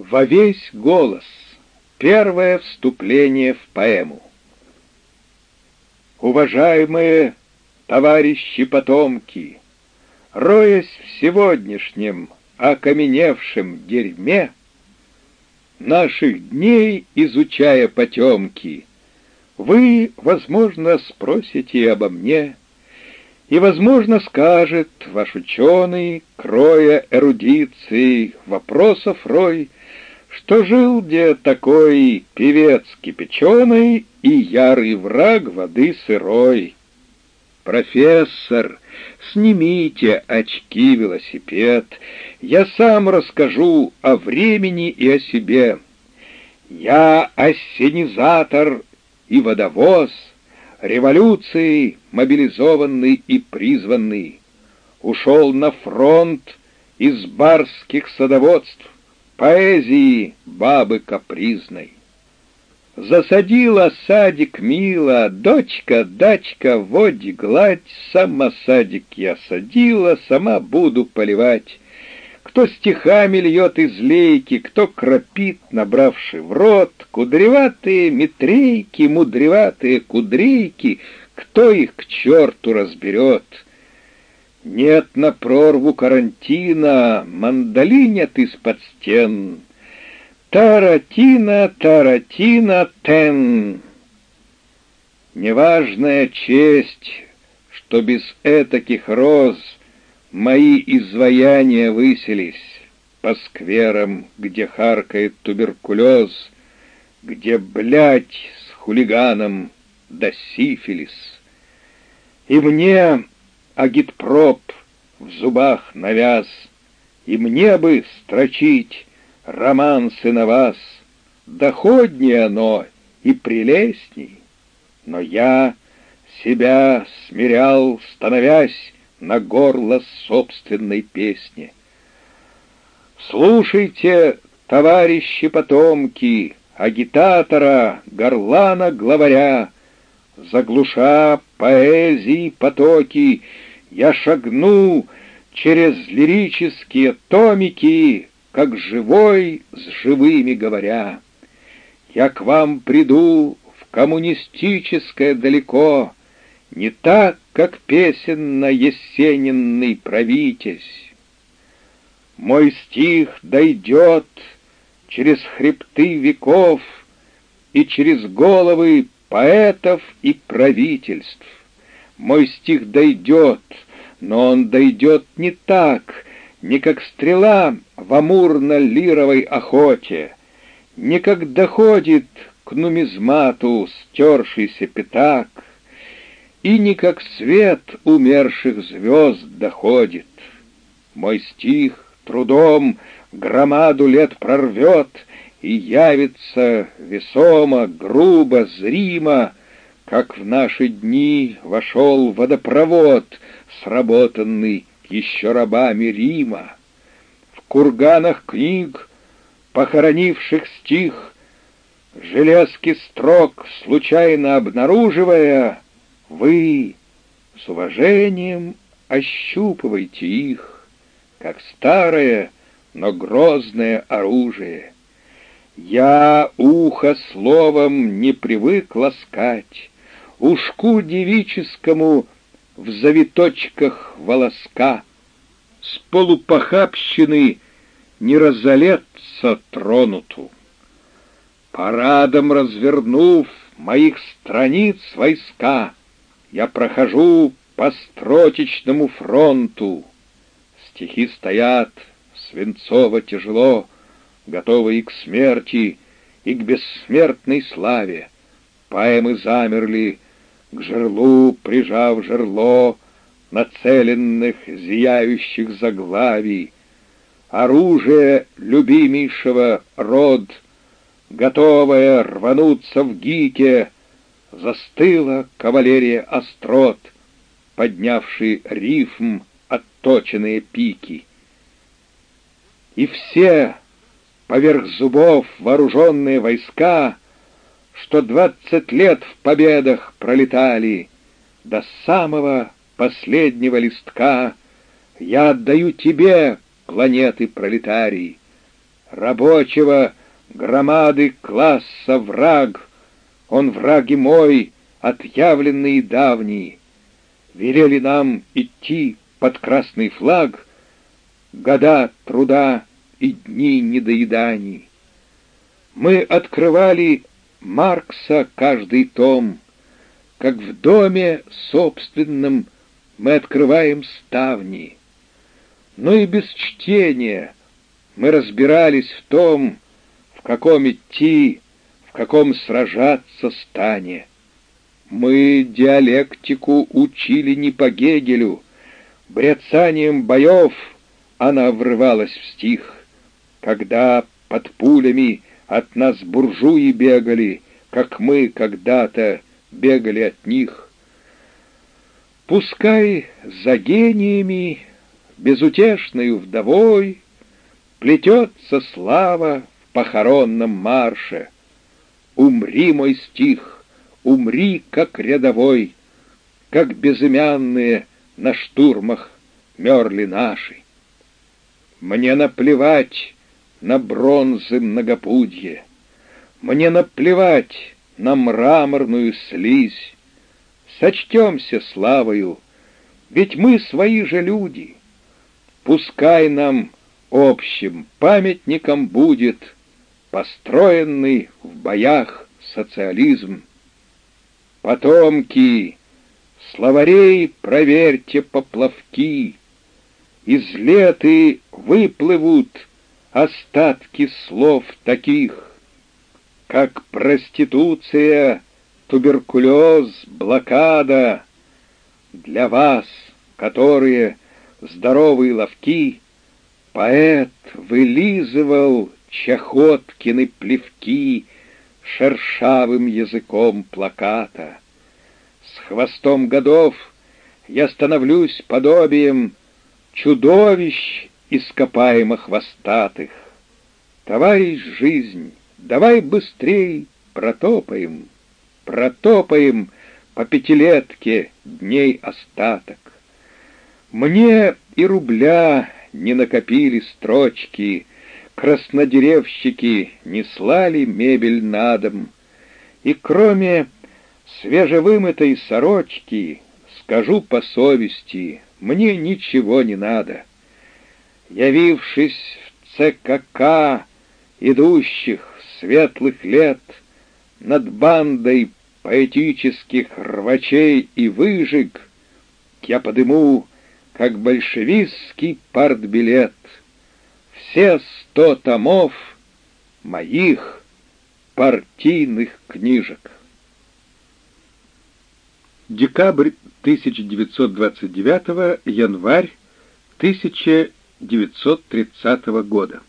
Во весь голос. Первое вступление в поэму. Уважаемые товарищи-потомки, роясь в сегодняшнем окаменевшем дерьме, наших дней изучая потемки, вы, возможно, спросите обо мне, и, возможно, скажет ваш ученый, кроя эрудицией вопросов рой, что жил где такой певец кипяченый и ярый враг воды сырой. Профессор, снимите очки велосипед, я сам расскажу о времени и о себе. Я ассенизатор и водовоз, революцией мобилизованный и призванный, ушел на фронт из барских садоводств, поэзии бабы капризной. Засадила садик мило, дочка, дачка, води гладь, сама садик я садила, сама буду поливать. Кто стихами льет из лейки, кто кропит, набравший в рот, кудреватые метрейки, мудреватые кудрейки, кто их к черту разберет? Нет на прорву карантина, мандолинят из-под стен. Таратина, таратина, тен. Неважная честь, что без этаких роз мои изваяния выселись по скверам, где харкает туберкулез, где, блядь, с хулиганом да сифилис. И мне агитпроп в зубах навяз, И мне бы строчить романсы на вас, Доходнее оно и прелестней. Но я себя смирял, становясь на горло собственной песни. Слушайте, товарищи потомки, агитатора, горлана главаря, заглуша поэзии потоки, я шагну через лирические томики, как живой с живыми говоря. Я к вам приду в коммунистическое далеко, не так, как песенно-есенинный правитесь. Мой стих дойдет через хребты веков и через головы поэтов и правительств. Мой стих дойдет, но он дойдет не так, не как стрела в амурно-лировой охоте, не как доходит к нумизмату стершийся пятак, и не как свет умерших звезд доходит. Мой стих трудом громаду лет прорвет и явится весомо, грубо, зримо, как в наши дни вошел водопровод, сработанный еще рабами Рима. В курганах книг, похоронивших стих, железки строк, случайно обнаруживая, вы с уважением ощупывайте их, как старое, но грозное оружие. Я ухо словом не привык ласкать, ушку девическому в завиточках волоска, с полупохабщины не разолеться тронуту. Парадом развернув моих страниц войска, я прохожу по строчечному фронту. Стихи стоят свинцово тяжело, готовы и к смерти, и к бессмертной славе. Поэмы замерли, к жерлу прижав жерло нацеленных зияющих заглавий. Оружие любимейшего род, готовое рвануться в гике, застыла кавалерия острот, поднявший рифм отточенные пики. И все поверх зубов вооруженные войска, что двадцать лет в победах пролетали, до самого последнего листка я отдаю тебе, планеты пролетарий, рабочего громады класса враг, он враги мой, отъявленный и давний. Велели нам идти под красный флаг, года труда и дни недоеданий. Мы открывали Маркса каждый том, как в доме собственном мы открываем ставни. Но и без чтения мы разбирались в том, в каком идти, в каком сражаться стане. Мы диалектику учили не по Гегелю, бряцанием боев она врывалась в стих, когда под пулями от нас буржуи бегали, как мы когда-то бегали от них. Пускай за гениями, безутешною вдовой, Плетется слава в похоронном марше. Умри, мой стих, умри, как рядовой, Как безымянные на штурмах мерли наши. Мне наплевать на бронзы многопудье, Мне наплевать на мраморную слизь. Сочтемся славою, ведь мы свои же люди. Пускай нам общим памятником будет построенный в боях социализм. Потомки, словарей проверьте поплавки, из леты выплывут остатки слов таких, как проституция, туберкулез, блокада. Для вас, которые здоровые ловки, Поэт вылизывал чахоткины плевки Шершавым языком плаката. С хвостом годов я становлюсь подобием Чудовищ ископаемо хвостатых. Товарищ жизнь, давай быстрей протопаем, Протопаем по пятилетке дней остаток. Мне и рубля не накопили строчки, Краснодеревщики не слали мебель на дом, И кроме свежевымытой сорочки, Скажу по совести, мне ничего не надо. Явившись в ЦКК идущих светлых лет, Над бандой поэтических рвачей и выжиг, Я подыму как большевистский партбилет, все сто томов моих партийных книжек. Декабрь 1929, январь 1930 года.